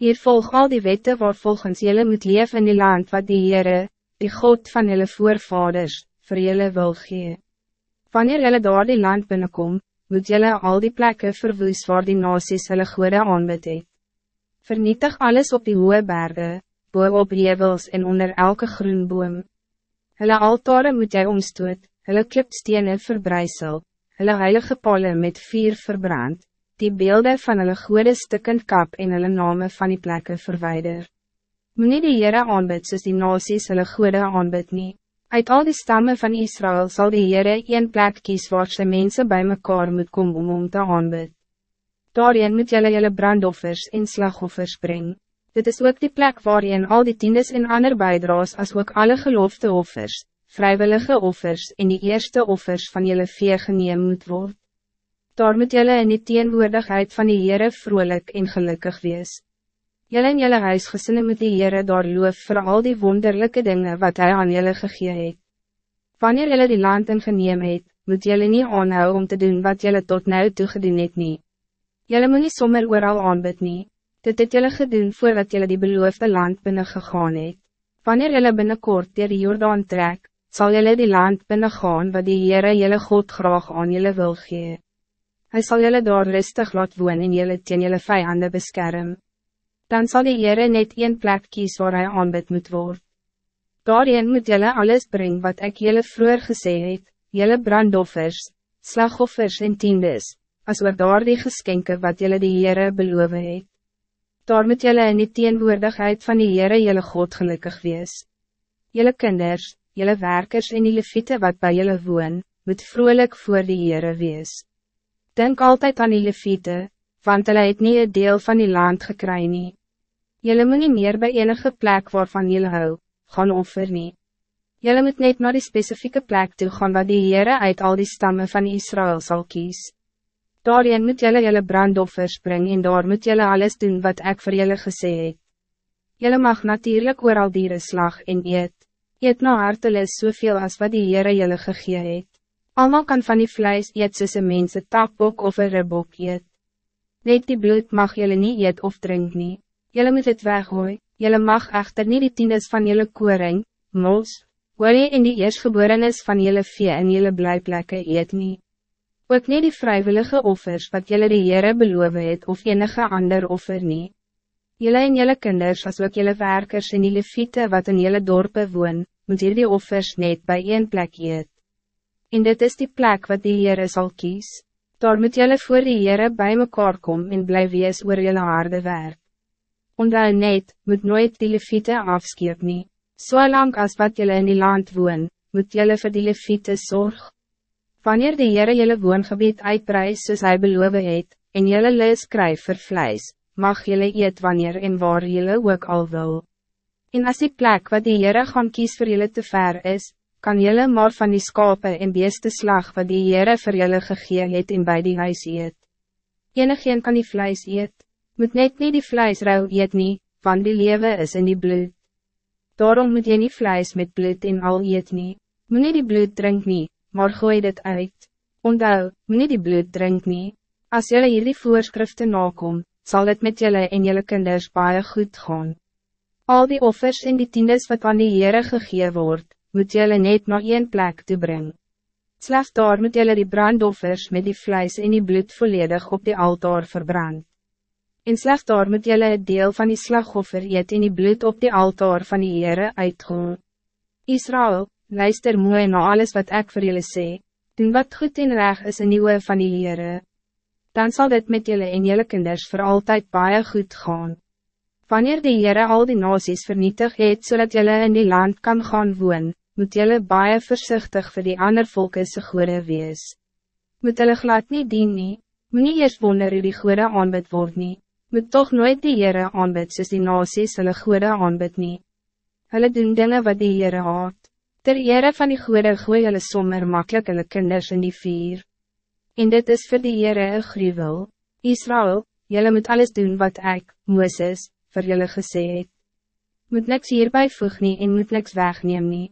Hier volg al die wetten waar volgens jullie moet leven in die land wat die Heere, die God van jullie voorvaders, voor jullie wil gee. Wanneer jullie door die land binnenkom, moet jullie al die plekken verwoes waar die nasies hulle goede aanbid het. Vernietig alles op die hoge bergen, boven op jevels en onder elke groen boom. Hulle altare moet jy omstoot, hulle klipstenen verbrijzel, hulle heilige pole met vier verbrand, die beelden van hulle goede stukken kap en hulle name van die plekken verwijder. Meneer die Heere aanbid soos die nasies hulle goede aanbid nie. Uit al die stammen van Israël zal die Heere een plek kies waar sy mense bij mekaar moet kom om om te aanbid. Daarin moet jylle jylle brandoffers en slagoffers brengen. Dit is ook die plek waarin al die tiendes en ander bijdraas as ook alle geloofde offers, vrijwillige offers en die eerste offers van jylle vee geneem moet worden daar moet jylle in die teenwoordigheid van die Heere vrolijk en gelukkig wees. Jylle en jylle huisgesinne moet die Heere daar loof vir al die wonderlijke dingen wat hij aan jylle gegee het. Wanneer jylle die land ingeneem het, moet jylle nie aanhou om te doen wat jylle tot nou toe gedoen het nie. Jylle moet nie sommer ooral aanbid nie. Dit het jylle gedoen voordat jylle die beloofde land binnen gegaan het. Wanneer jylle binnenkort dier die Jordaan trek, zal jylle die land binnen gaan wat die Heere jylle God graag aan jylle wil gee. Hij zal jullie daar rustig laat woon en jullie teen jullie vijanden beschermen. Dan zal die Heere net een plek kies waar hij aanbid moet worden. Daarin moet jullie alles brengen wat ik jullie vroeger gesê het, jullie brandoffers, slagoffers en tiendes, as ook daar die geskenke wat jullie die Heere beloof het. Daar moet jullie in die teenwoordigheid van die Heere jullie God gelukkig wees. Jullie kinders, jullie werkers en die leviete wat bij jullie woon, moet vrolijk voor die Heere wees. Denk altijd aan die leviete, want hulle het nie een deel van die land gekry nie. Julle moet nie meer by enige plek waarvan julle hou, gaan offer nie. Julle moet net naar die specifieke plek toe gaan wat die Heere uit al die stammen van Israël zal kies. Daarin moet julle julle brandoffers brengen en daar moet julle alles doen wat ik voor julle gesê het. Julle mag natuurlijk oor al dieren slag en eet. Eet na hartelis soveel as wat die Heere julle gegee het. Almal kan van die vlees eet soos een mens een takbok of een ribbok eet. Net die bloed mag jullie niet eet of drink nie. Jullie moet het weggooi, jullie mag echter niet die tiendes van jullie koring, mos, olie in die eerstgeborenes van jullie vee en jullie blijplekke eet nie. Ook niet die vrijwillige offers wat jullie de Heere beloof het of enige ander offer nie. Jullie en jullie kinders as ook jullie werkers en jullie fiete wat in jullie dorpen woon, moet hier die offers net bij één plek eet en dit is die plek wat die Heere zal kies. Daar moet jylle voor die Heere bij mekaar kom en bly wees oor jylle harde werk. Ondou net, moet nooit die leviete afskeep nie. So lang as wat jylle in die land woon, moet jylle vir die leviete zorg. Wanneer die Heere jylle woongebied uitprijs soos hy beloof het, en jylle lees krijg vir vlees, mag jylle eet wanneer en waar jylle ook al wil. En as die plek wat die Heere gaan kies vir jylle te ver is, kan jelle maar van die skape en beeste slag wat die Heere vir jelle gegee het en by die huis eet. Enigeen kan die vlees eet, moet net niet die vlees rauw eet nie, want die lewe is in die bloed. Daarom moet je niet vlees met bloed in al eet nie, moet nie die bloed drink nie, maar gooi dit uit. Ondou, moet nie die bloed drink nie, as jelle hierdie voorschriften nakom, zal het met jelle en jelle kinders baie goed gaan. Al die offers en die tiendes wat aan die Heere gegee word, moet jelle net naar één plek te brengen. Slechts daar moet jelle die brandoffers met die vlees en die bloed volledig op die altaar verbrand. En slechts daar moet jelle het deel van die slagoffer eet en die bloed op die altaar van die Heere uitgaan. Israël, luister mooi na alles wat ik voor jullie sê, doen wat goed en reg is in die van die Heere. Dan zal dit met jullie en jullie kinders voor altijd baie goed gaan. Wanneer die Heere al die nasies vernietig het, zodat jullie in die land kan gaan woon, moet jylle baie voorzichtig voor die ander volke se goede wees. Moet hulle glad nie dien nie, moet nie eers wonder hoe die goede aanbid word nie, moet toch nooit die Heere aanbid soos die nasies hulle goede aanbid nie. Hulle doen dinge wat die Heere haat. Ter Heere van die goede gooi hulle sommer makkelijk hulle kinders in die vier. En dit is voor die Heere een gruwel. Israël, jylle moet alles doen wat ik, Mooses, voor jullie gesê het. Moet niks hierbij voeg nie en moet niks wegneem nie.